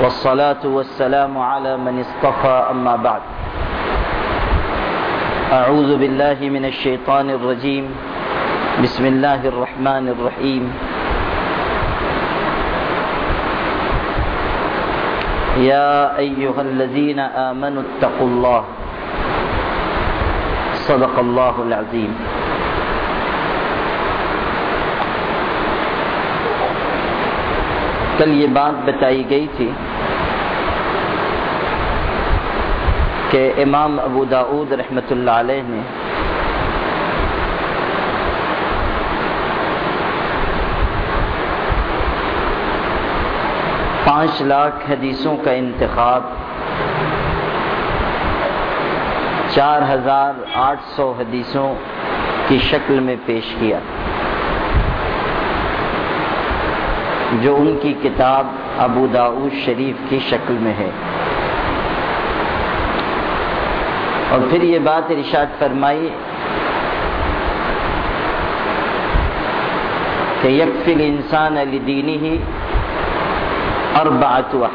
والصلاة والسلام على من اصطفى أما بعد. أعوذ بالله من الشيطان الرجيم. بسم الله الرحمن الرحيم. يا أيها الذين آمنوا اتقوا الله. صدق الله العظيم. کل یہ بات بتائی گئی تھی کہ امام ابو داود رحمۃ اللہ علیہ نے پانچ لاکھ حدیثوں کا انتخاب، چار ہزار آٹھ سو حدیثوں کی شکل میں پیش کیا۔ جو ان کی کتاب ابو داود شریف کی شکل میں ہے۔ اور پھر یہ بات ارشاد فرمائی کہ یکفل انسان علی دینی ہی اور بات و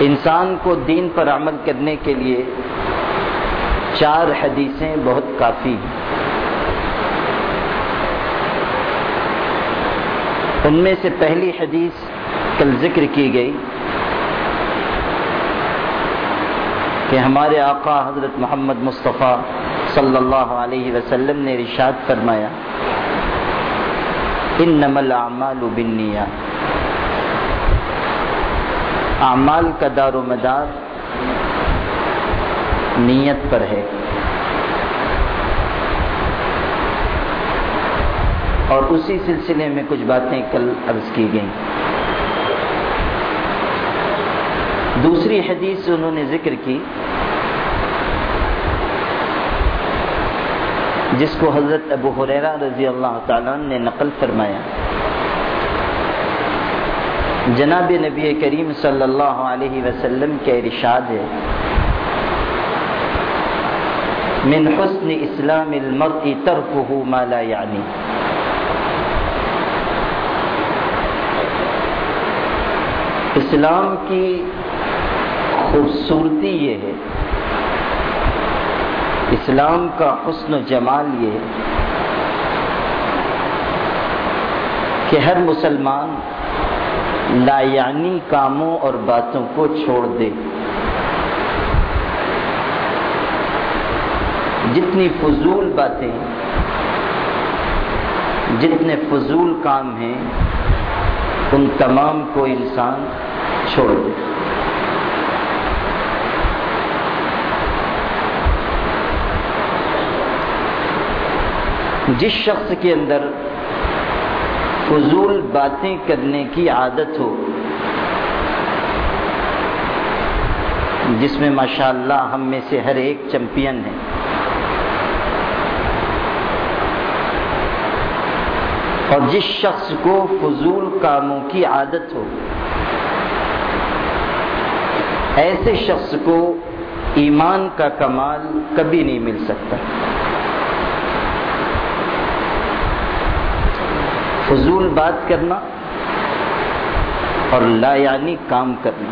انسان کو دین پر عمل کرنے کے لیے چار حدیثیں بہت کافی ہیں۔ ان میں سے پہلی حدیث کل ذکر کی گئی۔ کہ ہمارے آقا حضرت محمد مصطفیٰ صلی اللہ علیہ وسلم نے رشاد فرمایا ان نمل اعمال و اعمال کا دار و مدار نیت پر ہے۔ اور اسی سلسلے میں کچھ باتیں کل عرض کی گئیں۔ دوسری حدیث انہوں نے ذکر کی، جس کو حضرت ابو حریرہ رضی اللہ تعالیٰ نے نقل فرمایا۔ جناب نبی کریم صلی اللہ علیہ وسلم کے ارشاد ہے، من حسن اسلام المرء ترکہ ما لا یعنی اسلام کی خوبصورتی یہ ہے۔ اسلام کا حسن و جمال یہ ہے کہ ہر مسلمان لایانی کاموں اور باتوں کو چھوڑ دے۔ جتنی فضول باتیں، جتنے فضول کام ہیں، ان تمام کو انسان چھوڑ دے۔ جس شخص کے اندر فضول باتیں کرنے کی عادت ہو، جس میں ماشاء اللہ ہم میں سے ہر ایک چمپئن ہے۔ اور جس شخص کو فضول کاموں کی عادت ہو، ایسے شخص کو ایمان کا کمال کبھی نہیں مل سکتا۔ فضول بات کرنا اور لایانی کام کرنا۔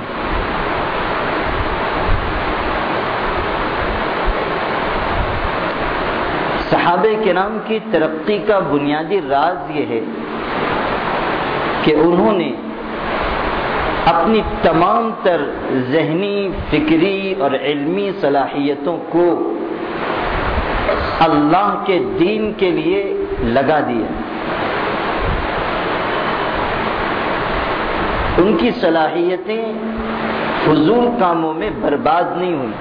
صحابہ کے نام کی ترقی کا بنیادی راز یہ ہے کہ انہوں نے اپنی تمام تر ذہنی، فکری اور علمی صلاحیتوں کو اللہ کے دین کے لیے لگا دیا۔ ان کی صلاحیتیں فضول کاموں میں برباد نہیں ہوئی۔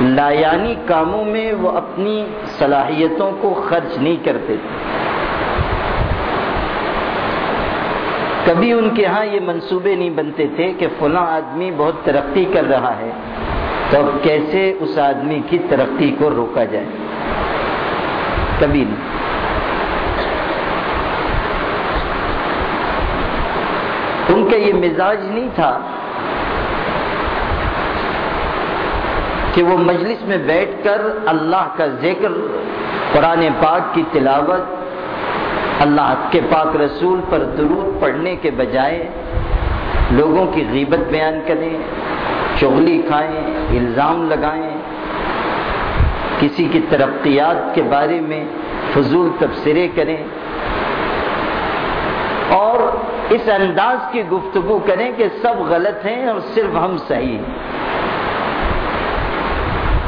لایانی کاموں میں وہ اپنی صلاحیتوں کو خرچ نہیں کرتے۔ تھے کبھی ان کے ہاں یہ منصوبے نہیں بنتے تھے کہ فلاں آدمی بہت ترقی کر رہا ہے، تو کیسے اس آدمی کی ترقی کو روکا جائے؟ کبھی نہیں۔ ان کا یہ مزاج نہیں تھا کہ وہ مجلس میں بیٹھ کر اللہ کا ذکر، قرآن پاک کی تلاوت، اللہ کے پاک رسول پر درود پڑھنے کے بجائے لوگوں کی غیبت بیان کریں، چغلی کھائیں، الزام لگائیں۔ کسی کی ترقیات کے بارے میں فضول تبصرے کریں۔ اس انداز کی گفتگو کریں کہ سب غلط ہیں اور صرف ہم صحیح ہیں۔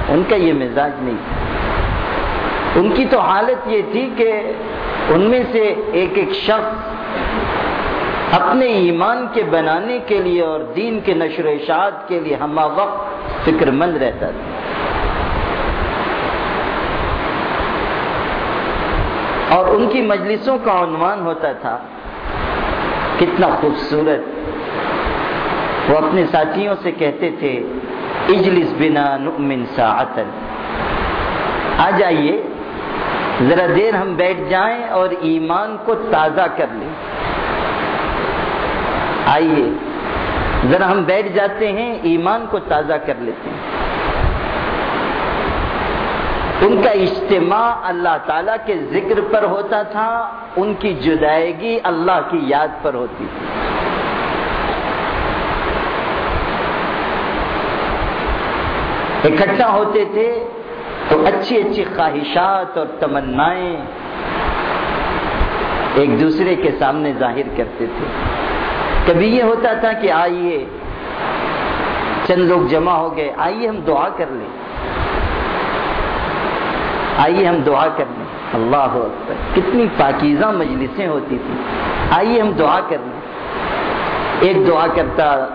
ان کا یہ مزاج نہیں۔ تھا ان کی تو حالت یہ تھی کہ ان میں سے ایک ایک شخص اپنے ایمان کے بنانے کے لیے اور دین کے نشر و اشاعت کے لیے ہما وقت فکر مند رہتا تھا۔ اور ان کی مجلسوں کا عنوان ہوتا تھا کتنا خوبصورت۔ وہ اپنے ساتھیوں سے کہتے تھے، اجلس بنا نؤمن ساعتا۔ آ جائیے، ذرا دیر ہم بیٹھ جائیں اور ایمان کو تازہ کر لیں۔ آئیے، ذرا ہم بیٹھ جاتے ہیں، ایمان کو تازہ کر لیتے ہیں۔ ان کا اجتماع اللہ تعالی کے ذکر پر ہوتا تھا، ان کی جدائیگی اللہ کی یاد پر ہوتی تھی۔ اکٹھا ہوتے تھے تو اچھی اچھی خواہشات اور تمنائیں ایک دوسرے کے سامنے ظاہر کرتے تھے۔ کبھی یہ ہوتا تھا کہ آئیے، چند لوگ جمع ہو گئے، آئیے ہم دعا کر لیں۔ آئیے ہم دعا کر لیں اللہ اکبر۔ کتنی پاکیزہ مجلسیں ہوتی تھیں۔ آئیے ہم دعا کر لیں ایک دعا کرتا،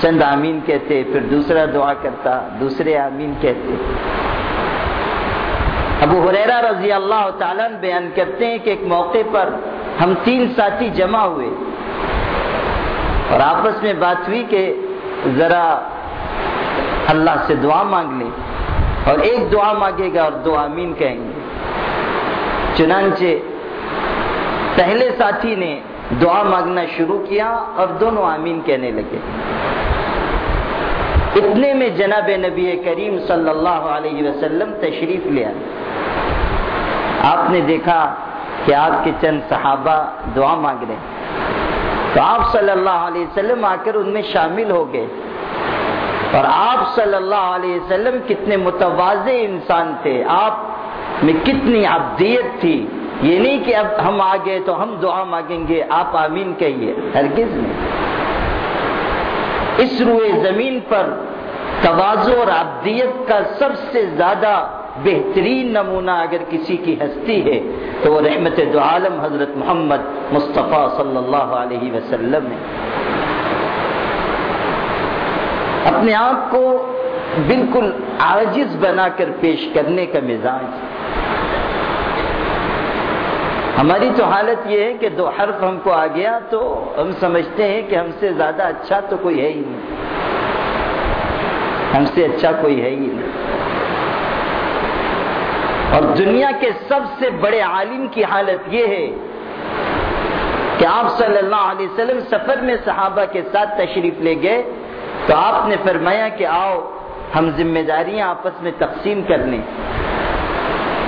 چند آمین کہتے، پھر دوسرا دعا کرتا، دوسرے آمین کہتے۔ ابو حریرا رضی اللہ تعالیٰ بیان کرتے ہیں کہ ایک موقع پر ہم تین ساتھی جمع ہوئے۔ اور آپس میں بات ہوئی کہ ذرا اللہ سے دعا مانگ لیں۔ اور ایک دعا مانگے گا اور دو آمین کہیں گے۔ چنانچہ پہلے ساتھی نے دعا مانگنا شروع کیا اور دونوں آمین کہنے لگے۔ اتنے میں جناب نبی کریم صلی اللہ علیہ وسلم تشریف لیا آپ نے دیکھا کہ آپ کے چند صحابہ دعا مانگ رہے۔ تو آپ صلی اللہ علیہ وسلم آ کر ان میں شامل ہو گئے۔ اور آپ صلی اللہ علیہ وسلم کتنے متوازے انسان تھے، آپ میں کتنی عبدیت تھی۔ یہ نہیں کہ اب ہم آگے تو ہم دعا مانگیں گے، آپ آمین کہیے۔ ہرگز نہیں۔ اس روئے زمین پر توازو اور عبدیت کا سب سے زیادہ بہترین نمونہ اگر کسی کی ہستی ہے، تو وہ رحمت دو عالم حضرت محمد مصطفیٰ صلی اللہ علیہ وسلم ہے۔ اپنے آپ کو بالکل عاجز بنا کر پیش کرنے کا مزاج ہماری تو حالت یہ ہے کہ دو حرف ہم کو آ گیا تو ہم سمجھتے ہیں کہ ہم سے زیادہ اچھا تو کوئی ہے ہی نہیں۔ ہم سے اچھا کوئی ہے ہی نہیں۔ اور دنیا کے سب سے بڑے عالم کی حالت یہ ہے کہ آپ صلی اللہ علیہ وسلم سفر میں صحابہ کے ساتھ تشریف لے گئے۔ تو آپ نے فرمایا کہ آؤ، ہم ذمہ داریاں آپس میں تقسیم کر لیں۔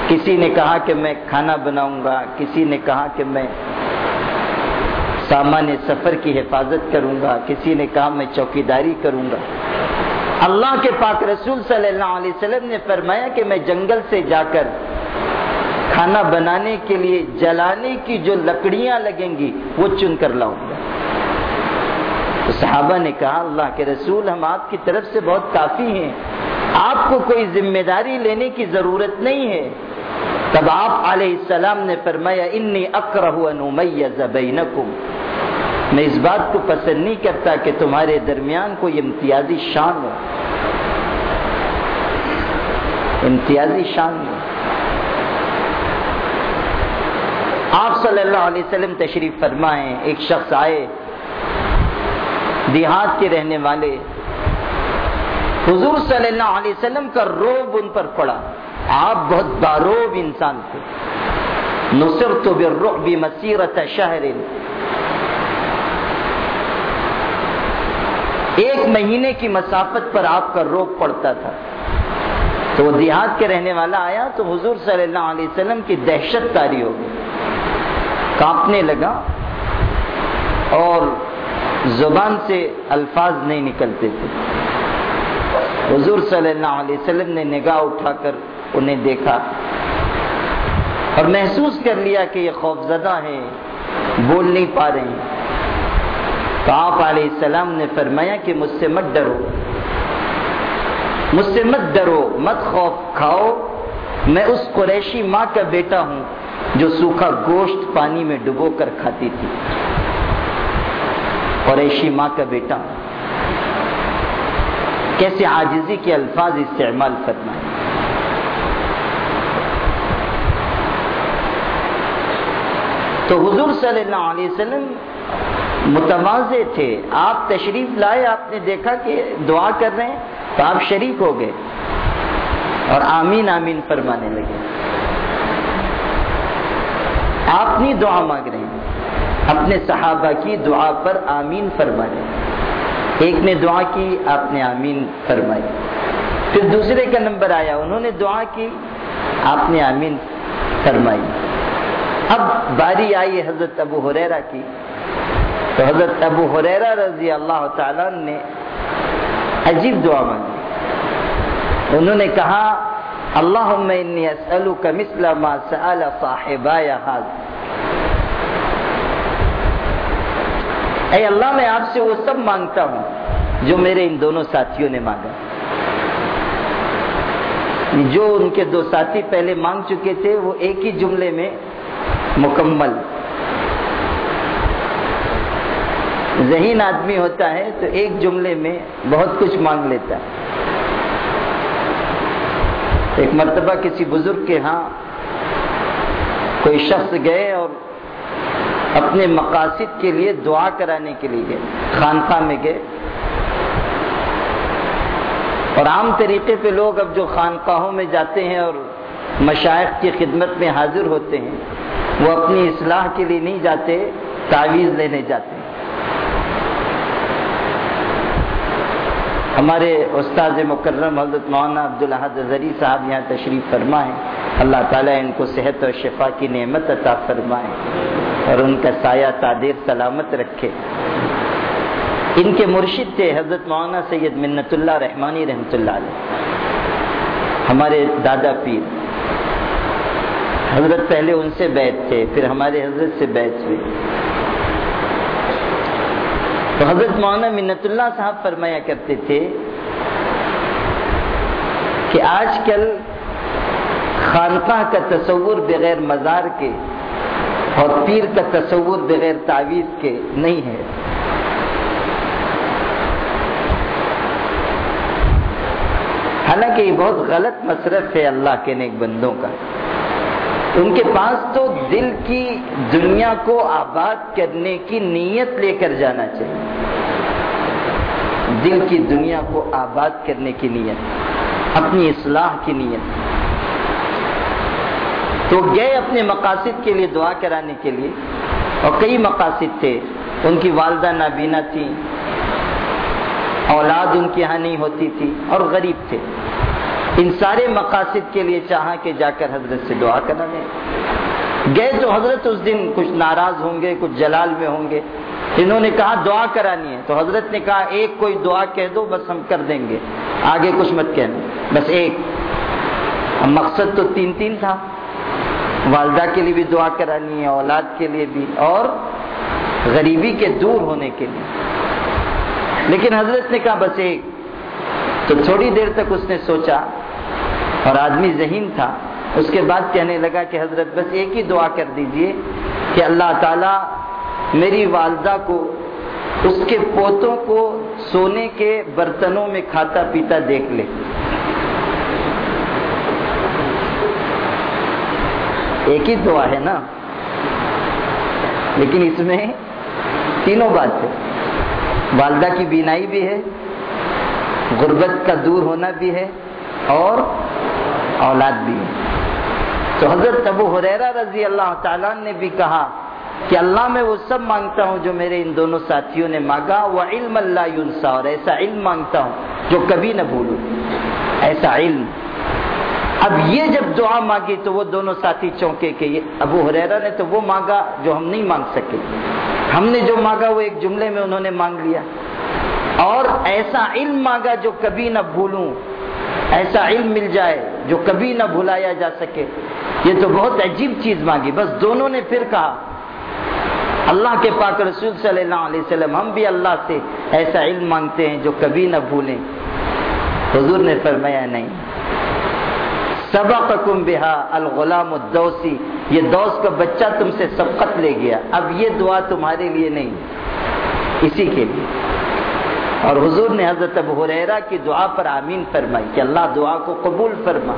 کسی نے کہا کہ میں کھانا بناؤں گا، کسی نے کہا کہ میں سامان سفر کی حفاظت کروں گا، کسی نے کہا میں چوکی داری کروں گا۔ اللہ کے پاک رسول صلی اللہ علیہ وسلم نے فرمایا کہ میں جنگل سے جا کر کھانا بنانے کے لیے جلانے کی جو لکڑیاں لگیں گی، وہ چن کر لاؤں گا۔ صحابہ نے کہا، اللہ کے رسول ہم آپ کی طرف سے بہت کافی ہیں۔ آپ کو کوئی ذمہ داری لینے کی ضرورت نہیں ہے۔ تب آپ علیہ السلام نے فرمایا، انی اکرہ انمیز بینکم۔ میں اس بات کو پسند نہیں کرتا کہ تمہارے درمیان کوئی امتیازی شان ہو۔ امتیازی شان ہو آپ صلی اللہ علیہ وسلم تشریف فرمائیں، ایک شخص آئے۔ دیہات کے رہنے والے۔ حضور صلی اللہ علیہ وسلم کا روب ان پر پڑا۔ آپ بہت باروب انسان تھے۔ نصر تو بھی مسیرت شہر۔ ایک مہینے کی مسافت پر آپ کا روب پڑتا تھا۔ تو وہ دیہات کے رہنے والا آیا تو حضور صلی اللہ علیہ وسلم کی دہشت تاری ہو گئی۔ کانپنے لگا اور زبان سے الفاظ نہیں نکلتے تھے۔ حضور صلی اللہ علیہ وسلم نے نگاہ اٹھا کر انہیں دیکھا اور محسوس کر لیا کہ یہ خوفزدہ ہیں، بول نہیں پا رہے ہیں۔ تو آپ علیہ السلام نے فرمایا کہ مجھ سے مت ڈرو۔ مجھ سے مت ڈرو، مت خوف کھاؤ۔ میں اس قریشی ماں کا بیٹا ہوں جو سوکھا گوشت پانی میں ڈبو کر کھاتی تھی۔ قریشی ماں کا بیٹا۔ کیسے عاجزی کے الفاظ استعمال فرمائے۔ تو حضور صلی اللہ علیہ وسلم متوازے تھے۔ آپ تشریف لائے، آپ نے دیکھا کہ دعا کر رہے ہیں، تو آپ شریک ہو گئے۔ اور آمین آمین فرمانے لگے۔ آپ نہیں دعا مانگ رہے ہیں۔ اپنے صحابہ کی دعا پر آمین فرما رہے ہیں ایک نے دعا کی، آپ نے آمین فرمائی۔ پھر دوسرے کا نمبر آیا، انہوں نے دعا کی، آپ نے آمین فرمائی۔ اب باری آئی حضرت ابو حریرا کی۔ تو حضرت ابو حریرا رضی اللہ تعالیٰ نے عجیب دعا مانگی۔ انہوں نے کہا اللہ کا مثل ما سأل صاحبا یا اے اللہ، میں آپ سے وہ سب مانگتا ہوں جو میرے ان دونوں ساتھیوں نے مانگا۔ جو ان کے دو ساتھی پہلے مانگ چکے تھے، وہ ایک ہی جملے میں مکمل۔ ذہین آدمی ہوتا ہے تو ایک جملے میں بہت کچھ مانگ لیتا ہے۔ ایک مرتبہ کسی بزرگ کے ہاں کوئی شخص گئے اور اپنے مقاصد کے لیے دعا کرانے کے لیے گئے، خانقاہ میں گئے۔ اور عام طریقے پہ لوگ اب جو خانقاہوں میں جاتے ہیں اور مشائق کی خدمت میں حاضر ہوتے ہیں، وہ اپنی اصلاح کے لیے نہیں جاتے، تعویذ لینے جاتے ہیں۔ ہمارے استاد مکرم حضرت مولانا عبدالحد زری صاحب یہاں تشریف فرمائیں اللہ تعالیٰ ان کو صحت اور شفا کی نعمت عطا فرمائے۔ اور ان کا سایہ تعدیر سلامت رکھے۔ ان کے مرشد تھے حضرت مولانا سید منت اللہ رحمانی رحمت اللہ علیہ۔ ہمارے دادا پیر۔ حضرت پہلے ان سے بیت تھے، پھر ہمارے حضرت سے بیت ہوئے۔ تو حضرت مولانا منت اللہ صاحب فرمایا کرتے تھے کہ آج کل خانقاہ کا تصور بغیر مزار کے اور پیر کا تصور بغیر تعویذ کے نہیں ہے۔ حالانکہ یہ بہت غلط مصرف ہے اللہ کے نیک بندوں کا۔ ان کے پاس تو دل کی دنیا کو آباد کرنے کی نیت لے کر جانا چاہیے۔ دل کی دنیا کو آباد کرنے کی نیت، اپنی اصلاح کی نیت۔ تو گئے اپنے مقاصد کے لیے دعا کرانے کے لیے اور کئی مقاصد تھے۔ ان کی والدہ نابینا تھی، اولاد ان کی یہاں نہیں ہوتی تھی اور غریب تھے۔ ان سارے مقاصد کے لیے چاہا کہ جا کر حضرت سے دعا کرانے گئے تو حضرت اس دن کچھ ناراض ہوں گے، کچھ جلال میں ہوں گے۔ انہوں نے کہا، دعا کرانی ہے۔ تو حضرت نے کہا، ایک کوئی دعا کہہ دو، بس ہم کر دیں گے۔ آگے کچھ مت کہنا، بس ایک۔ مقصد تو تین تین تھا۔ والدہ کے لیے بھی دعا کرانی ہے، اولاد کے لیے بھی، اور غریبی کے دور ہونے کے لیے۔ لیکن حضرت نے کہا، بس ایک۔ تو تھوڑی دیر تک اس نے سوچا، اور آدمی ذہین تھا۔ اس کے بعد کہنے لگا کہ حضرت، بس ایک ہی دعا کر دیجیے کہ اللہ تعالی میری والدہ کو، اس کے پوتوں کو سونے کے برتنوں میں کھاتا پیتا دیکھ لے۔ ایک ہی دعا ہے نا؟ لیکن اس میں تینوں بات ہے۔ والدہ کی بینائی بھی ہے، غربت کا دور ہونا بھی ہے، اور اولاد بھی ہے۔ تو حضرت ابو حریرا رضی اللہ تعالیٰ نے بھی کہا کہ اللہ میں وہ سب مانگتا ہوں جو میرے ان دونوں ساتھیوں نے مانگا، وہ علم اللہ یونسا، اور ایسا علم مانگتا ہوں جو کبھی نہ بھولوں۔ ایسا علم اب یہ جب دعا مانگی تو وہ دونوں ساتھی چونکے کہ یہ ابو حریرا نے تو وہ مانگا جو ہم نہیں مانگ سکے۔ ہم نے جو مانگا وہ ایک جملے میں انہوں نے مانگ لیا۔ اور ایسا علم مانگا جو کبھی نہ بھولوں۔ ایسا علم مل جائے جو کبھی نہ بھلایا جا سکے۔ یہ تو بہت عجیب چیز مانگی۔ بس دونوں نے پھر کہا، اللہ کے پاک رسول صلی اللہ علیہ وسلم، ہم بھی اللہ سے ایسا علم مانگتے ہیں جو کبھی نہ بھولیں۔ حضور نے فرمایا، نہیں۔ سبقکم بہا الغلام الدوسی، یہ دوست کا بچہ تم سے سبقت لے گیا، اب یہ دعا تمہارے لیے نہیں۔ اسی کے لیے۔ اور حضور نے حضرت ابو حریرہ کی دعا پر آمین فرمائی کہ اللہ دعا کو قبول فرما۔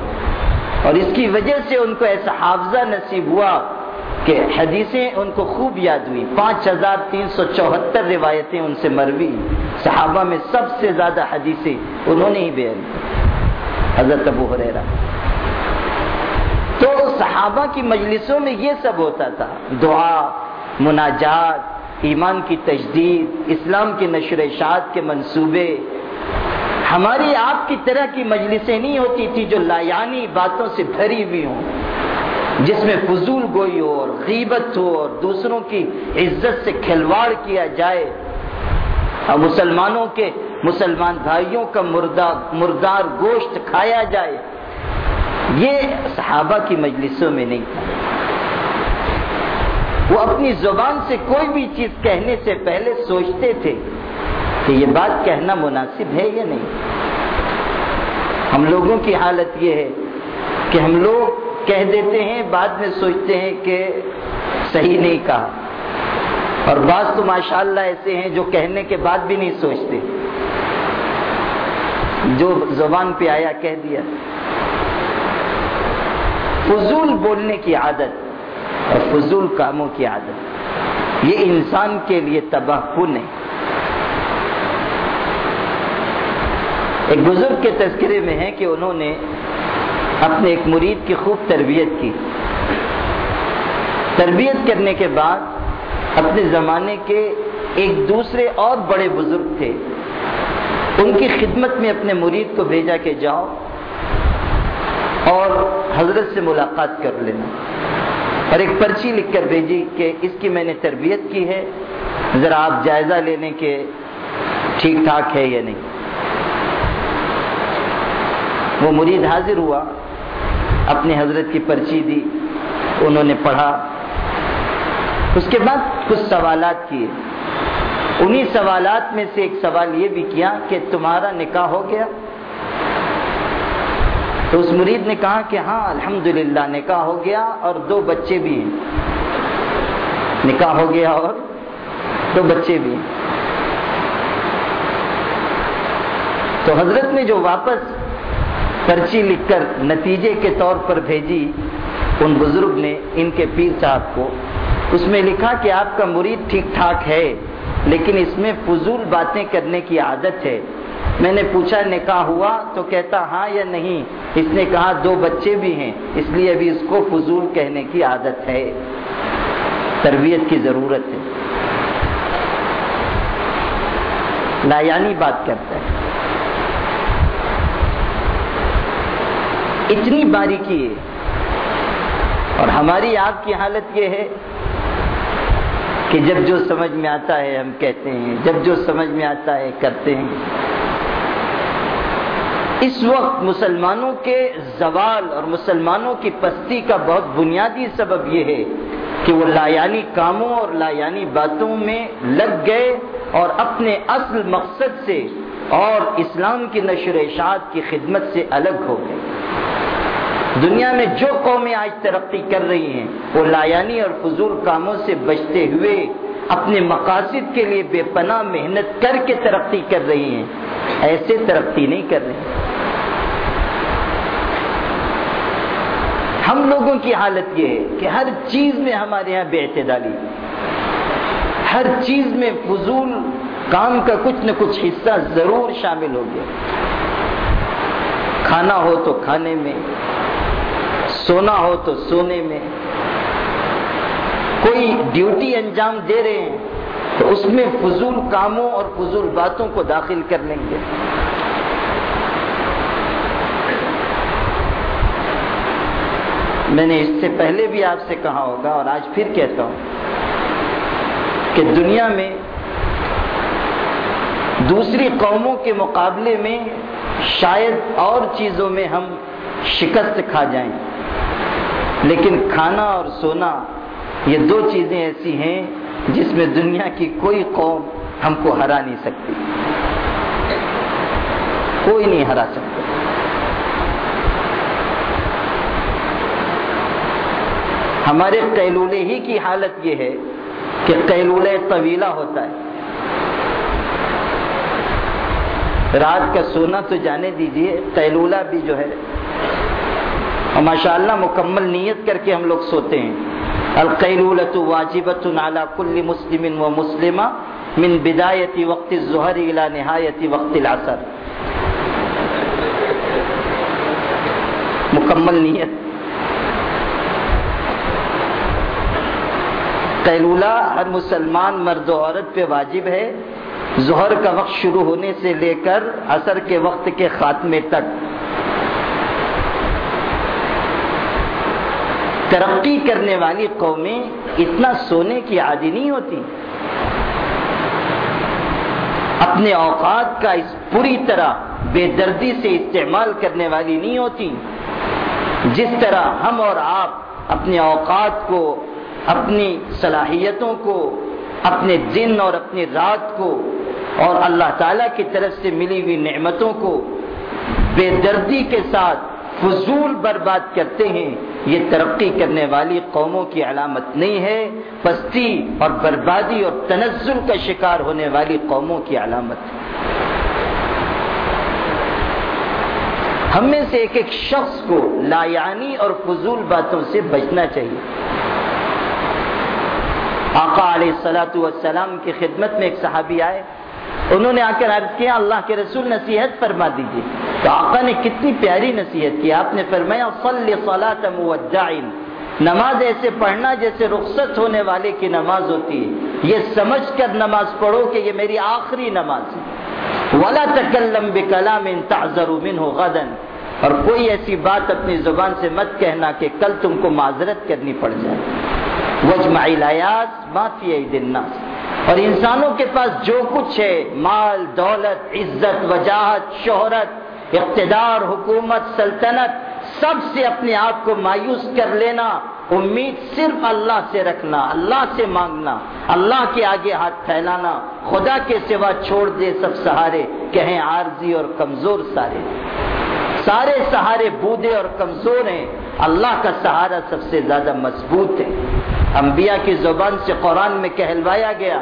اور اس کی وجہ سے ان کو ایسا حافظہ نصیب ہوا کہ حدیثیں ان کو خوب یاد ہوئی۔ پانچ ہزار تین سو چوہتر روایتیں ان سے مروی۔ صحابہ میں سب سے زیادہ حدیثیں انہوں نے ہی بیان حضرت ابو حریرہ صحابہ کی مجلسوں میں یہ سب ہوتا تھا، دعا، مناجات، ایمان کی تجدید، اسلام کی نشر اشاعت کے منصوبے۔ ہماری آپ کی طرح کی مجلسیں نہیں ہوتی تھی جو لایانی باتوں سے بھری ہوئی ہوں، جس میں فضول گوئی ہو اور غیبت ہو اور دوسروں کی عزت سے کھلواڑ کیا جائے۔ اور مسلمانوں کے مسلمان بھائیوں کا مردار گوشت کھایا جائے۔ یہ صحابہ کی مجلسوں میں نہیں تھا۔ وہ اپنی زبان سے کوئی بھی چیز کہنے سے پہلے سوچتے تھے کہ یہ بات کہنا مناسب ہے یا نہیں۔ ہم لوگوں کی حالت یہ ہے کہ ہم لوگ کہہ دیتے ہیں، بعد میں سوچتے ہیں کہ صحیح نہیں کہا۔ اور بعض تو ماشاءاللہ ایسے ہیں جو کہنے کے بعد بھی نہیں سوچتے۔ جو زبان پہ آیا کہہ دیا۔ فضول بولنے کی عادت اور فضول کاموں کی عادت۔ یہ انسان کے لیے تباہ کن ہے۔ ایک بزرگ کے تذکرے میں ہے کہ انہوں نے اپنے ایک مرید کی خوب تربیت کی۔ تربیت کرنے کے بعد اپنے زمانے کے ایک دوسرے اور بڑے بزرگ تھے۔ ان کی خدمت میں اپنے مرید کو بھیجا کہ جاؤ اور حضرت سے ملاقات کر لینا اور ایک پرچی لکھ کر بھیجی کہ اس کی میں نے تربیت کی ہے، ذرا آپ جائزہ لینے کے ٹھیک ٹھاک ہے یا نہیں۔ وہ مرید حاضر ہوا، اپنے حضرت کی پرچی دی، انہوں نے پڑھا۔ اس کے بعد کچھ سوالات کیے۔ انہی سوالات میں سے ایک سوال یہ بھی کیا کہ تمہارا نکاح ہو گیا؟ تو اس مرید نے کہا کہ ہاں الحمدللہ، نکاح ہو گیا اور دو بچے بھی ہیں۔ نکاح ہو گیا اور دو بچے بھی ہیں۔ تو حضرت نے جو واپس پرچی لکھ کر نتیجے کے طور پر بھیجی، ان بزرگ نے ان کے پیر صاحب کو اس میں لکھا کہ آپ کا مرید ٹھیک ٹھاک ہے، لیکن اس میں فضول باتیں کرنے کی عادت ہے۔ میں نے پوچھا نکاح ہوا تو کہتا ہاں یا نہیں؟ اس نے کہا دو بچے بھی ہیں، اس لیے ابھی اس کو فضول کہنے کی عادت ہے۔ تربیت کی ضرورت ہے۔ لایانی بات کرتا ہے۔ اتنی باریکی ہے۔ اور ہماری آپ کی حالت یہ ہے کہ جب جو سمجھ میں آتا ہے ہم کہتے ہیں، جب جو سمجھ میں آتا ہے کرتے ہیں۔ اس وقت مسلمانوں کے زوال اور مسلمانوں کی پستی کا بہت بنیادی سبب یہ ہے کہ وہ لایانی کاموں اور لایانی باتوں میں لگ گئے اور اپنے اصل مقصد سے اور اسلام کی نشر اشاعت کی خدمت سے الگ ہو گئے۔ دنیا میں جو قومیں آج ترقی کر رہی ہیں، وہ لایانی اور فضول کاموں سے بچتے ہوئے اپنے مقاصد کے لیے بے پناہ محنت کر کے ترقی کر رہی ہیں۔ ایسے ترقی نہیں کر رہی ہم لوگوں کی حالت یہ ہے کہ ہر چیز میں ہمارے یہاں بے اعتدالی ہر چیز میں فضول کام کا کچھ نہ کچھ حصہ ضرور شامل ہو گیا۔ کھانا ہو تو کھانے میں، سونا ہو تو سونے میں۔ کوئی ڈیوٹی انجام دے رہے ہیں تو اس میں فضول کاموں اور فضول باتوں کو داخل کر لیں گے۔ میں نے اس سے پہلے بھی آپ سے کہا ہوگا اور آج پھر کہتا ہوں کہ دنیا میں دوسری قوموں کے مقابلے میں شاید اور چیزوں میں ہم شکست کھا جائیں۔ لیکن کھانا اور سونا یہ دو چیزیں ایسی ہیں جس میں دنیا کی کوئی قوم ہم کو ہرا نہیں سکتی۔ کوئی نہیں ہرا سکتا ہمارے قیلولے ہی کی حالت یہ ہے کہ قیلولہ طویلہ ہوتا ہے۔ رات کا سونا تو جانے دیجیے، قیلولہ بھی جو ہے، اور ماشاء اللہ مکمل نیت کر کے ہم لوگ سوتے ہیں۔ القیلولت واجبت على كل مسلم و مسلمہ من بدایتی وقت الظہر الى نہایتی وقت العصر۔ مکمل نیت۔ قیلولہ ہر مسلمان مرد و عورت پہ واجب ہے۔ ظہر کا وقت شروع ہونے سے لے کر عصر کے وقت کے خاتمے تک۔ ترقی کرنے والی قومیں اتنا سونے کی عادی نہیں ہوتی۔ اپنے اوقات کا اس پوری طرح بے دردی سے استعمال کرنے والی نہیں ہوتی۔ جس طرح ہم اور آپ اپنے اوقات کو اپنی صلاحیتوں کو، اپنے دن اور اپنی رات کو اور اللہ تعالی کی طرف سے ملی ہوئی نعمتوں کو بے دردی کے ساتھ فضول برباد کرتے ہیں، یہ ترقی کرنے والی قوموں کی علامت نہیں ہے۔ پستی اور بربادی اور تنزل کا شکار ہونے والی قوموں کی علامت۔ ہے ہم میں سے ایک ایک شخص کو لایانی اور فضول باتوں سے بچنا چاہیے۔ آقا علیہ السلاۃ والسلام کی خدمت میں ایک صحابی آئے۔ انہوں نے آ کر عرض کیا، اللہ کے رسول نصیحت فرما دیجیے تو آقا نے کتنی پیاری نصیحت کی۔ آپ نے فرمایا، صلی صلاۃ مودعین۔ نماز ایسے پڑھنا جیسے رخصت ہونے والے کی نماز ہوتی ہے۔ یہ سمجھ کر نماز پڑھو کہ یہ میری آخری نماز ہے۔ ولا تکلم بکلام تعذر منه غدا۔ اور کوئی ایسی بات اپنی زبان سے مت کہنا کہ کل تم کو معذرت کرنی پڑ جائے۔ وجمع الایات ما فی الناس۔ اور انسانوں کے پاس جو کچھ ہے، مال، دولت، عزت، وجاہت، شہرت، اقتدار، حکومت، سلطنت، سب سے اپنے آپ کو مایوس کر لینا، امید صرف اللہ سے رکھنا، اللہ سے مانگنا، اللہ کے آگے ہاتھ پھیلانا، خدا کے سوا چھوڑ دے سب سہارے، کہیں عارضی اور کمزور سارے۔ سارے سہارے بودے اور کمزور ہیں، اللہ کا سہارا سب سے زیادہ مضبوط ہے۔ انبیاء کی زبان سے قرآن میں کہلوایا گیا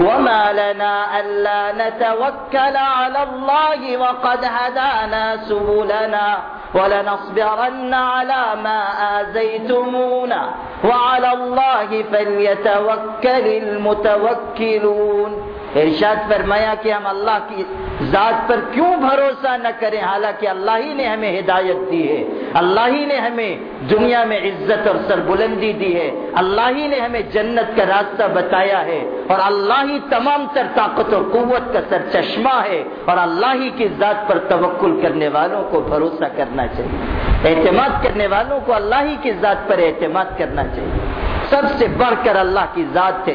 وما لنا ألا نتوكل على الله وقد هدانا سبلنا ولنصبرن على ما آذيتمونا وعلى الله فليتوكل المتوكلون. ارشاد فرمایا کہ ہم اللہ کی ذات پر کیوں بھروسہ نہ کریں؟ حالانکہ اللہ ہی نے ہمیں ہدایت دی ہے۔ اللہ ہی نے ہمیں دنیا میں عزت اور سربلندی دی ہے۔ اللہ ہی نے ہمیں جنت کا راستہ بتایا ہے۔ اور اللہ ہی تمام تر طاقت اور قوت کا سر چشمہ ہے۔ اور اللہ ہی کی ذات پر توکل کرنے والوں کو بھروسہ کرنا چاہیے۔ اعتماد کرنے والوں کو اللہ ہی کی ذات پر اعتماد کرنا چاہیے۔ سب سے بڑھ کر اللہ کی ذات ہے۔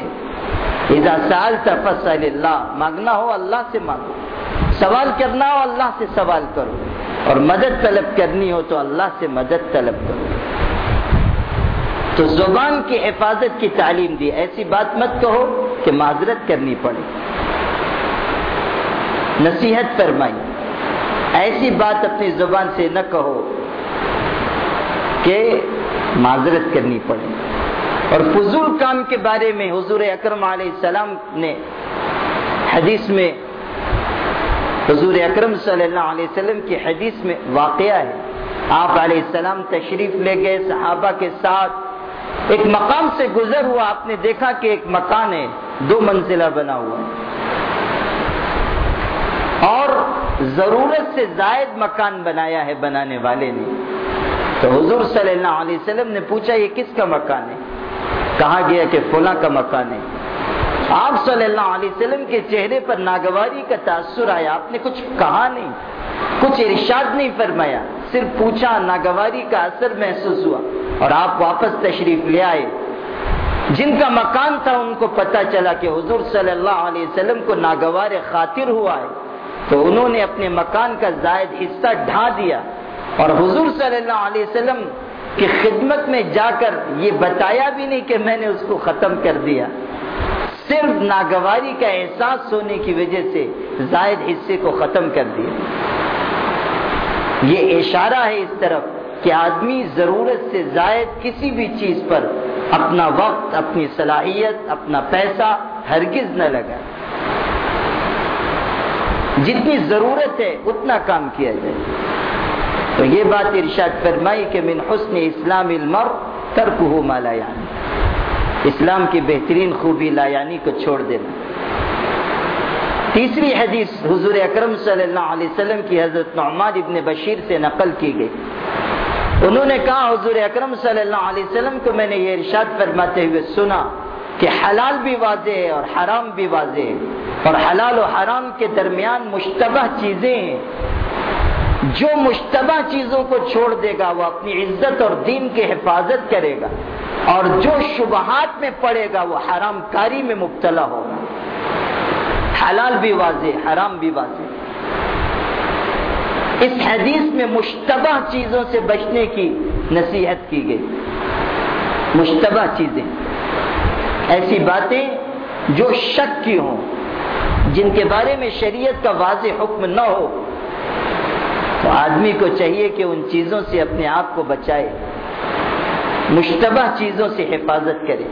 اذا سالت فصل اللہ، مانگنا ہو اللہ سے مانگو۔ سوال کرنا ہو، اللہ سے سوال کرو۔ اور مدد طلب کرنی ہو تو اللہ سے مدد طلب کرو۔ تو زبان کی حفاظت کی تعلیم دی۔ ایسی بات مت کہو کہ معذرت کرنی پڑے۔ نصیحت فرمائی۔ ایسی بات اپنی زبان سے نہ کہو کہ معذرت کرنی پڑے۔ اور فضول کام کے بارے میں حضور اکرم علیہ السلام نے حدیث میں حضور اکرم صلی اللہ علیہ وسلم کی حدیث میں واقعہ ہے۔ آپ علیہ السلام تشریف لے گئے، صحابہ کے ساتھ۔ ایک مقام سے گزر ہوا، آپ نے دیکھا کہ ایک مکان ہے، دو منزلہ بنا ہوا اور ضرورت سے زائد مکان بنایا ہے بنانے والے نے۔ تو حضور صلی اللہ علیہ وسلم نے پوچھا، یہ کس کا مکان ہے؟ کہا گیا کہ فلاں کا مکان ہے۔ آپ صلی اللہ علیہ وسلم کے چہرے پر ناگواری کا تاثر آیا۔ آپ نے کچھ کہا نہیں، کچھ ارشاد نہیں فرمایا، صرف پوچھا ناگواری کا اثر محسوس ہوا اور آپ واپس تشریف لے آئے۔ جن کا مکان تھا، ان کو پتا چلا کہ حضور صلی اللہ علیہ وسلم کو ناگوار خاطر ہوا ہے۔ تو انہوں نے اپنے مکان کا زائد حصہ ڈھا دیا اور حضور صلی اللہ علیہ وسلم کی خدمت میں جا کر یہ بتایا بھی نہیں کہ میں نے اس کو ختم کر دیا۔ صرف ناگواری کا احساس ہونے کی وجہ سے زائد حصے کو ختم کر دیا۔ یہ اشارہ ہے اس طرف کہ آدمی ضرورت سے زائد کسی بھی چیز پر اپنا وقت، اپنی صلاحیت، اپنا پیسہ ہرگز نہ لگا جتنی ضرورت ہے اتنا کام کیا جائے۔ تو یہ بات ارشاد فرمائی کہ من حسن اسلام المر ترک ہو مالا یعنی۔ اسلام کی بہترین خوبی لا یعنی کو چھوڑ دینا۔ تیسری حدیث حضور اکرم صلی اللہ علیہ وسلم کی حضرت نعمان ابن بشیر سے نقل کی گئی۔ انہوں نے کہا، حضور اکرم صلی اللہ علیہ وسلم کو میں نے یہ ارشاد فرماتے ہوئے سنا کہ حلال بھی واضح ہے اور حرام بھی واضح ہے۔ اور حلال و حرام کے درمیان مشتبہ چیزیں ہیں۔ جو مشتبہ چیزوں کو چھوڑ دے گا، وہ اپنی عزت اور دین کی حفاظت کرے گا۔ اور جو شبہات میں پڑے گا وہ حرام کاری میں مبتلا ہوگا۔ حلال بھی واضح، حرام بھی واضح۔ اس حدیث میں مشتبہ چیزوں سے بچنے کی نصیحت کی گئی۔ مشتبہ چیزیں۔ ایسی باتیں جو شک کی ہوں، جن کے بارے میں شریعت کا واضح حکم نہ ہو، تو آدمی کو چاہیے کہ ان چیزوں سے اپنے آپ کو بچائے۔ مشتبہ چیزوں سے حفاظت کرے۔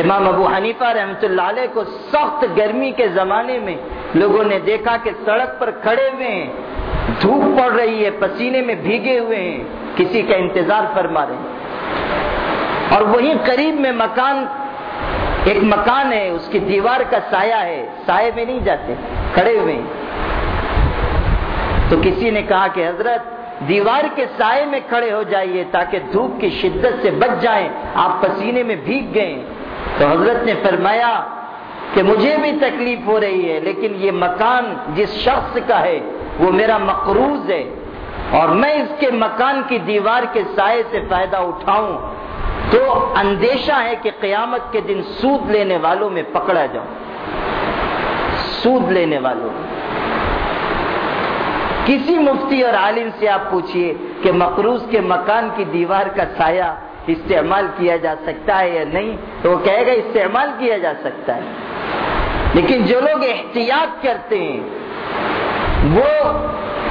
امام ابو حنیفہ رحمۃ اللہ علیہ کو سخت گرمی کے زمانے میں لوگوں نے دیکھا کہ سڑک پر کھڑے ہوئے ہیں۔ دھوپ پڑ رہی ہے، پسینے میں بھیگے ہوئے ہیں۔ کسی کا انتظار فرما رہے ہیں۔ اور وہیں قریب میں مکان، ایک مکان ہے، اس کی دیوار کا سایہ ہے۔ سائے میں نہیں جاتے، کھڑے ہوئے ہیں۔ تو کسی نے کہا کہ حضرت دیوار کے سائے میں کھڑے ہو جائیے تاکہ دھوپ کی شدت سے بچ جائیں، آپ پسینے میں بھیگ گئے۔ تو حضرت نے فرمایا کہ مجھے بھی تکلیف ہو رہی ہے، لیکن یہ مکان جس شخص کا ہے، وہ میرا مقروض ہے۔ اور میں اس کے مکان کی دیوار کے سائے سے فائدہ اٹھاؤں۔ تو اندیشہ ہے کہ قیامت کے دن سود لینے والوں میں پکڑا جاؤں۔ سود لینے والوں میں۔ کسی مفتی اور عالم سے آپ پوچھئے کہ مقروض کے مکان کی دیوار کا سایہ استعمال کیا جا سکتا ہے یا نہیں، تو وہ کہے گا استعمال کیا جا سکتا ہے۔ لیکن جو لوگ احتیاط کرتے ہیں، وہ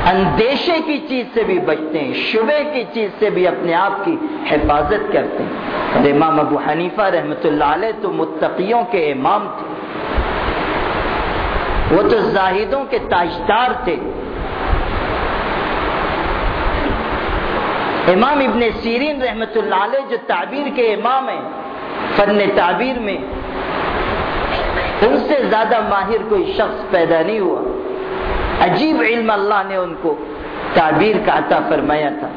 اندیشے کی چیز سے بھی بچتے ہیں شبے کی چیز سے بھی اپنے آپ کی حفاظت کرتے ہیں۔ اور امام ابو حنیفہ رحمت اللہ علیہ تو متقیوں کے امام تھے۔ وہ تو زاہدوں کے تاجدار تھے۔ امام ابن سیرین رحمت اللہ علیہ جو تعبیر کے امام ہیں، فن تعبیر میں، ان سے زیادہ ماہر کوئی شخص پیدا نہیں ہوا۔ عجیب علم اللہ نے ان کو تعبیر کا عطا فرمایا تھا۔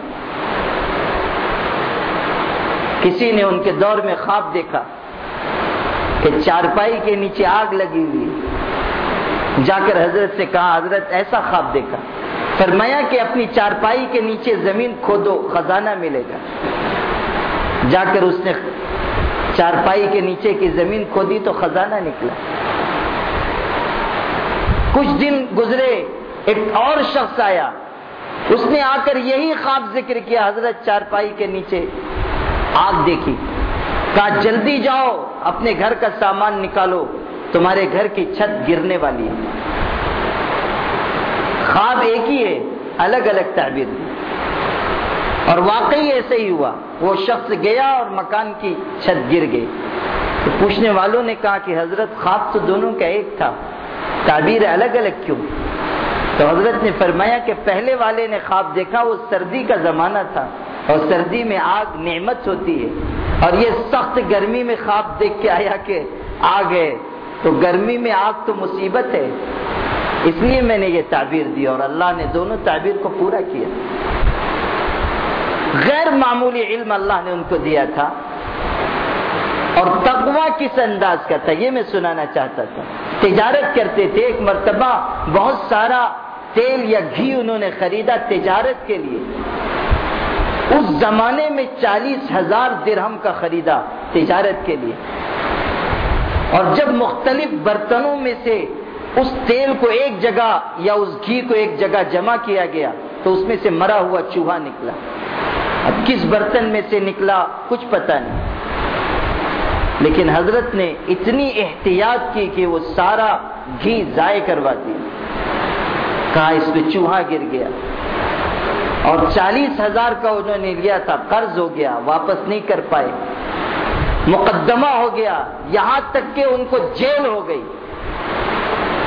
کسی نے ان کے دور میں خواب دیکھا کہ چارپائی کے نیچے آگ لگی ہوئی جا کر حضرت سے کہا، حضرت ایسا خواب دیکھا۔ فرمایا کہ اپنی چارپائی کے نیچے زمین کھودو، خزانہ ملے گا۔ جا کر اس نے چارپائی کے نیچے کی زمین کھودی تو خزانہ نکلا۔ کچھ دن گزرے، ایک اور شخص آیا۔ اس نے آ کر یہی خواب ذکر کیا، حضرت چارپائی کے نیچے آگ دیکھی۔ کہا، جلدی جاؤ، اپنے گھر کا سامان نکالو، تمہارے گھر کی چھت گرنے والی ہے۔ خواب ایک ہی ہے، الگ الگ تعبیر اور واقعی ایسے ہی ہوا، وہ شخص گیا اور مکان کی چھت گر گئی۔ تو پوچھنے والوں نے کہا کہ حضرت خواب تو دونوں کا ایک تھا، تعبیر الگ الگ کیوں؟ تو حضرت نے فرمایا کہ پہلے والے نے خواب دیکھا، وہ سردی کا زمانہ تھا اور سردی میں آگ نعمت ہوتی ہے۔ اور یہ سخت گرمی میں خواب دیکھ کے آیا کہ آگ ہے۔ تو گرمی میں آگ تو مصیبت ہے۔ اس لیے میں نے یہ تعبیر دی اور اللہ نے دونوں تعبیر کو پورا کیا۔ غیر معمولی علم اللہ نے ان کو دیا تھا اور تقوا کس انداز کا تھا یہ میں سنانا چاہتا تھا۔ تجارت کرتے تھے ایک مرتبہ بہت سارا تیل یا گھی انہوں نے خریدا تجارت کے لیے۔ اس زمانے میں چالیس ہزار درہم کا خریدا تجارت کے لیے۔ اور جب مختلف برتنوں میں سے اس تیل کو ایک جگہ یا اس گھی کو ایک جگہ جمع کیا گیا تو اس میں سے مرا ہوا چوہا نکلا۔ اب کس برتن میں سے نکلا کچھ پتہ نہیں۔ لیکن حضرت نے اتنی احتیاط کی کہ وہ سارا گھی ضائع کروا دیا۔ کہا اس پہ چوہا گر گیا۔ اور چالیس ہزار کا انہوں نے لیا تھا، قرض ہو گیا، واپس نہیں کر پائے۔ مقدمہ ہو گیا، یہاں تک کہ ان کو جیل ہو گئی۔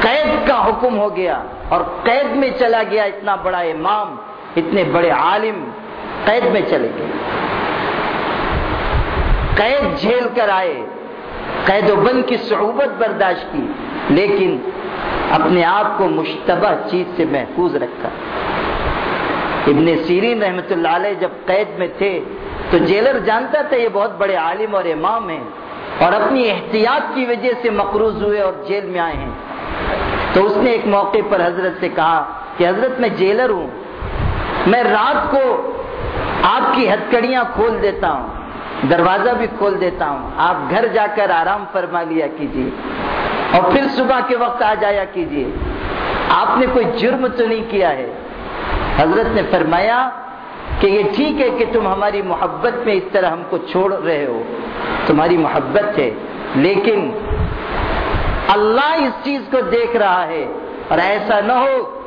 قید کا حکم ہو گیا اور قید میں چلا گیا اتنا بڑا امام، اتنے بڑے عالم قید میں چلے گئے۔ قید جھیل کر آئے۔ قید و بند کی صعوبت برداشت کی، لیکن اپنے آپ کو مشتبہ چیز سے محفوظ رکھا۔ ابن سیرین رحمت اللہ علیہ جب قید میں تھے، تو جیلر جانتا تھا یہ بہت بڑے عالم اور امام ہیں اور اپنی احتیاط کی وجہ سے مقروض ہوئے اور جیل میں آئے ہیں۔ تو اس نے ایک موقع پر حضرت سے کہا کہ حضرت میں جیلر ہوں، میں رات کو آپ کی ہتکڑیاں کھول دیتا ہوں، دروازہ بھی کھول دیتا ہوں، آپ گھر جا کر آرام فرما لیا کیجیے اور پھر صبح کے وقت آ جایا کیجیے۔ آپ نے کوئی جرم تو نہیں کیا ہے؟ حضرت نے فرمایا کہ یہ ٹھیک ہے کہ تم ہماری محبت میں اس طرح ہم کو چھوڑ رہے ہو، تمہاری محبت ہے، لیکن اللہ اس چیز کو دیکھ رہا ہے اور ایسا نہ ہو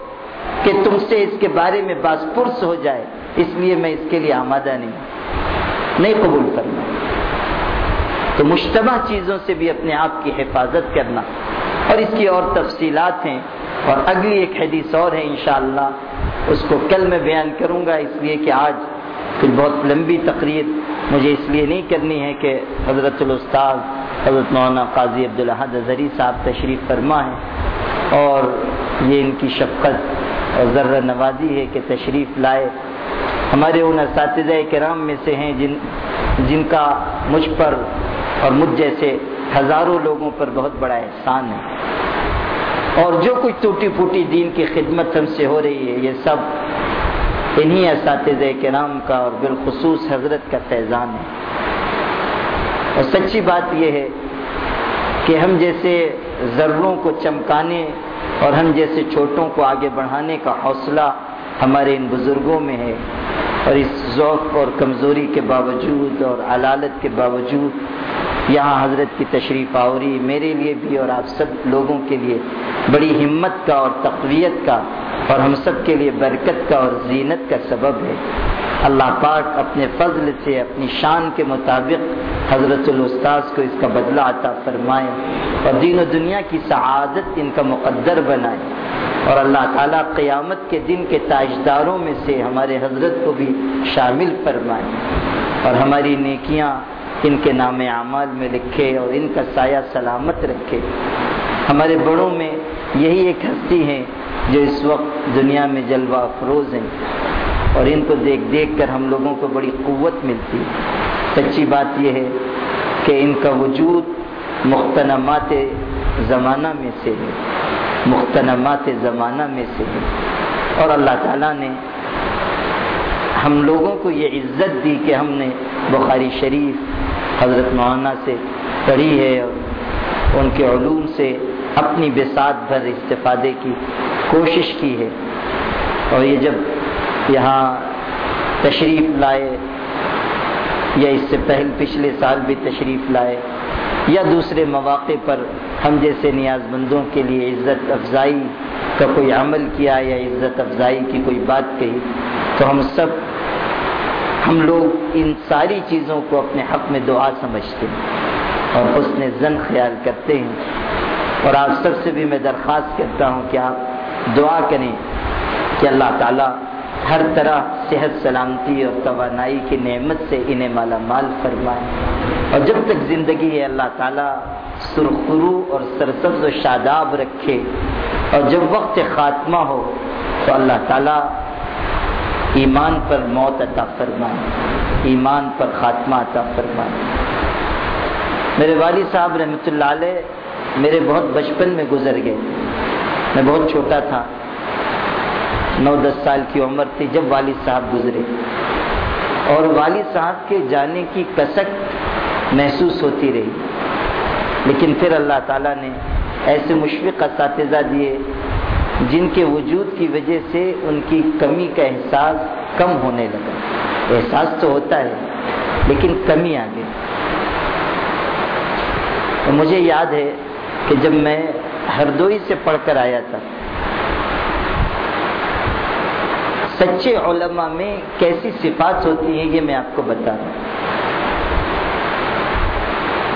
کہ تم سے اس کے بارے میں باس پرس ہو جائے۔ اس لیے میں اس کے لیے آمادہ نہیں نہیں قبول کرنا تو مشتبہ چیزوں سے بھی اپنے آپ کی حفاظت کرنا۔ اور اس کی اور تفصیلات ہیں۔ اور اگلی ایک حدیث اور ہے انشاءاللہ۔ اس کو کل میں بیان کروں گا۔ اس لیے کہ آج کچھ بہت لمبی تقریر مجھے اس لیے نہیں کرنی ہے کہ حضرت الاستاذ حضرت مولانا قاضی عبدالحد اظہری صاحب تشریف فرما ہے اور یہ ان کی شفقت اور ذرہ نوازی ہے کہ تشریف لائے۔ ہمارے ان اساتذہ کرام میں سے ہیں جن جن کا مجھ پر اور مجھ جیسے ہزاروں لوگوں پر بہت بڑا احسان ہے۔ اور جو کچھ ٹوٹی پھوٹی دین کی خدمت ہم سے ہو رہی ہے، یہ سب انہی اساتذہ کرام کا اور بالخصوص حضرت کا فیضان ہے۔ اور سچی بات یہ ہے کہ ہم جیسے ذروں کو چمکانے اور ہم جیسے چھوٹوں کو آگے بڑھانے کا حوصلہ ہمارے ان بزرگوں میں ہے اور اس ذوق اور کمزوری کے باوجود اور علالت کے باوجود یہاں حضرت کی تشریف آوری میرے لیے بھی اور آپ سب لوگوں کے لیے بڑی ہمت کا اور تقویت کا اور ہم سب کے لیے برکت کا اور زینت کا سبب ہے۔ اللہ پاک اپنے فضل سے، اپنی شان کے مطابق حضرت الاستاذ کو اس کا بدلہ عطا فرمائے اور دین و دنیا کی سعادت ان کا مقدر بنائے اور اللہ تعالیٰ قیامت کے دن کے تاجداروں میں سے ہمارے حضرت کو بھی شامل فرمائے اور ہماری نیکیاں ان کے نام اعمال میں لکھے اور ان کا سایہ سلامت رکھے۔ ہمارے بڑوں میں یہی ایک ہستی ہے جو اس وقت دنیا میں جلوہ افروز ہیں اور ان کو دیکھ دیکھ کر ہم لوگوں کو بڑی قوت ملتی ہے۔ سچی بات یہ ہے کہ ان کا وجود مختنمات زمانہ میں سے ہے، مختنمات زمانہ میں سے ہے۔ اور اللہ تعالیٰ نے ہم لوگوں کو یہ عزت دی کہ ہم نے بخاری شریف حضرت مولانا سے پڑھی ہے اور ان کے علوم سے اپنی بساط بھر استفادے کی کوشش کی ہے۔ اور یہ جب یہاں تشریف لائے یا اس سے پہل پچھلے سال بھی تشریف لائے یا دوسرے مواقع پر ہم جیسے نیاز مندوں کے لیے عزت افزائی کا کوئی عمل کیا یا عزت افزائی کی کوئی بات کہی، تو ہم سب، ہم لوگ ان ساری چیزوں کو اپنے حق میں دعا سمجھتے ہیں اور اس نے زن خیال کرتے ہیں۔ اور آپ سب سے بھی میں درخواست کرتا ہوں کہ آپ دعا کریں کہ اللہ تعالیٰ ہر طرح صحت، سلامتی اور توانائی کی نعمت سے انہیں مالا مال فرمائے۔ اور جب تک زندگی ہے، اللہ تعالیٰ سرخرو اور سرسبز و شاداب رکھے۔ اور جب وقت خاتمہ ہو، تو اللہ تعالیٰ ایمان پر موت عطا فرمائے۔ ایمان پر خاتمہ عطا فرمائے۔ میرے والد صاحب رحمۃ اللہ علیہ میرے بہت بچپن میں گزر گئے۔ میں بہت چھوٹا تھا۔ نو دس سال کی عمر تھی جب والد صاحب گزرے۔ اور والد صاحب کے جانے کی کسک محسوس ہوتی رہی۔ لیکن پھر اللہ تعالیٰ نے ایسے مشفق اساتذہ دیے جن کے وجود کی وجہ سے ان کی کمی کا احساس کم ہونے لگا۔ احساس تو ہوتا ہے، لیکن کمی آ گئی مجھے یاد ہے کہ جب میں ہردوئی سے پڑھ کر آیا تھا سچے علماء میں کیسی صفات ہوتی ہیں یہ میں آپ کو بتا رہا ہوں۔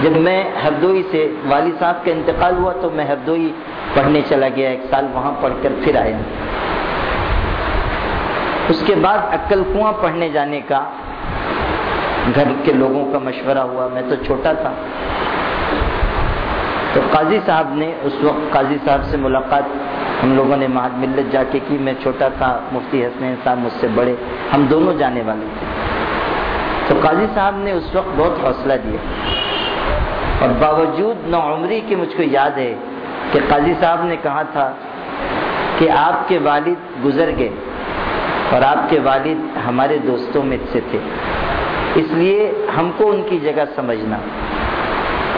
جب میں ہردوئی سے والد صاحب کا انتقال ہوا تو میں ہردوئی پڑھنے چلا گیا، ایک سال وہاں پڑھ کر پھر آیا۔ اس کے بعد عقل کنواں پڑھنے جانے کا گھر کے لوگوں کا مشورہ ہوا، میں تو چھوٹا تھا۔ تو قاضی صاحب نے، اس وقت قاضی صاحب سے ملاقات ہم لوگوں نے مہاد ملت جا کے کی، میں چھوٹا تھا، مفتی حسنین صاحب مجھ سے بڑے، ہم دونوں جانے والے تھے۔ تو قاضی صاحب نے اس وقت بہت حوصلہ دیا۔ اور باوجود نو عمری کی مجھ کو یاد ہے کہ قاضی صاحب نے کہا تھا کہ آپ کے والد گزر گئے اور آپ کے والد ہمارے دوستوں میں سے تھے۔ اس لیے ہم کو ان کی جگہ سمجھنا۔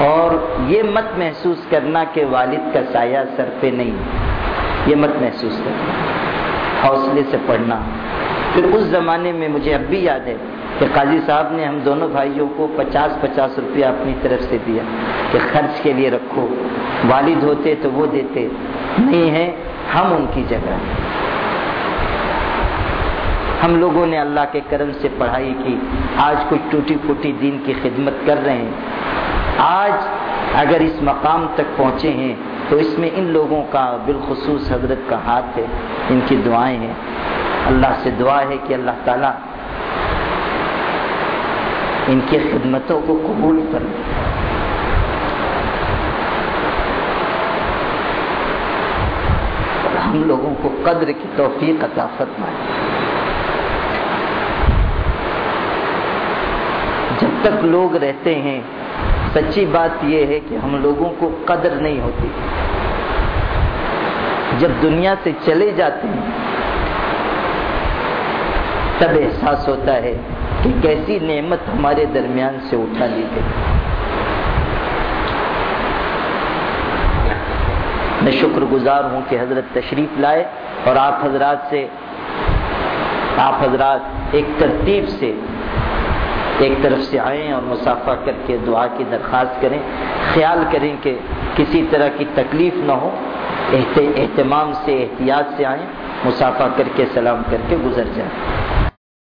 اور یہ مت محسوس کرنا کہ والد کا سایہ سر پہ نہیں۔ یہ مت محسوس کرنا حوصلے سے پڑھنا۔ پھر اس زمانے میں مجھے اب بھی یاد ہے کہ قاضی صاحب نے ہم دونوں بھائیوں کو پچاس پچاس روپیہ اپنی طرف سے دیا کہ خرچ کے لیے رکھو۔ والد ہوتے تو وہ دیتے۔ نہیں ہے، ہم ان کی جگہ ہم لوگوں نے اللہ کے کرم سے پڑھائی کی۔ آج کچھ ٹوٹی پھوٹی دین کی خدمت کر رہے ہیں۔ آج اگر اس مقام تک پہنچے ہیں تو اس میں ان لوگوں کا بالخصوص حضرت کا ہاتھ ہے، ان کی دعائیں ہیں۔ اللہ سے دعا ہے کہ اللہ تعالیٰ ان کی خدمتوں کو قبول کر ہم لوگوں کو قدر کی توفیق عطا فرمائے۔ جب تک لوگ رہتے ہیں سچی بات یہ ہے کہ ہم لوگوں کو قدر نہیں ہوتی۔ جب دنیا سے چلے جاتے ہیں، تب احساس ہوتا ہے کہ کیسی نعمت ہمارے درمیان سے اٹھا لی گئی۔ میں شکر گزار ہوں کہ حضرت تشریف لائے اور آپ حضرات سے، آپ حضرات ایک ترتیب سے ایک طرف سے آئیں اور مسافہ کر کے دعا کی درخواست کریں۔ خیال کریں کہ کسی طرح کی تکلیف نہ ہو اہتمام سے، احتیاط سے آئیں مسافہ کر کے سلام کر کے گزر جائیں۔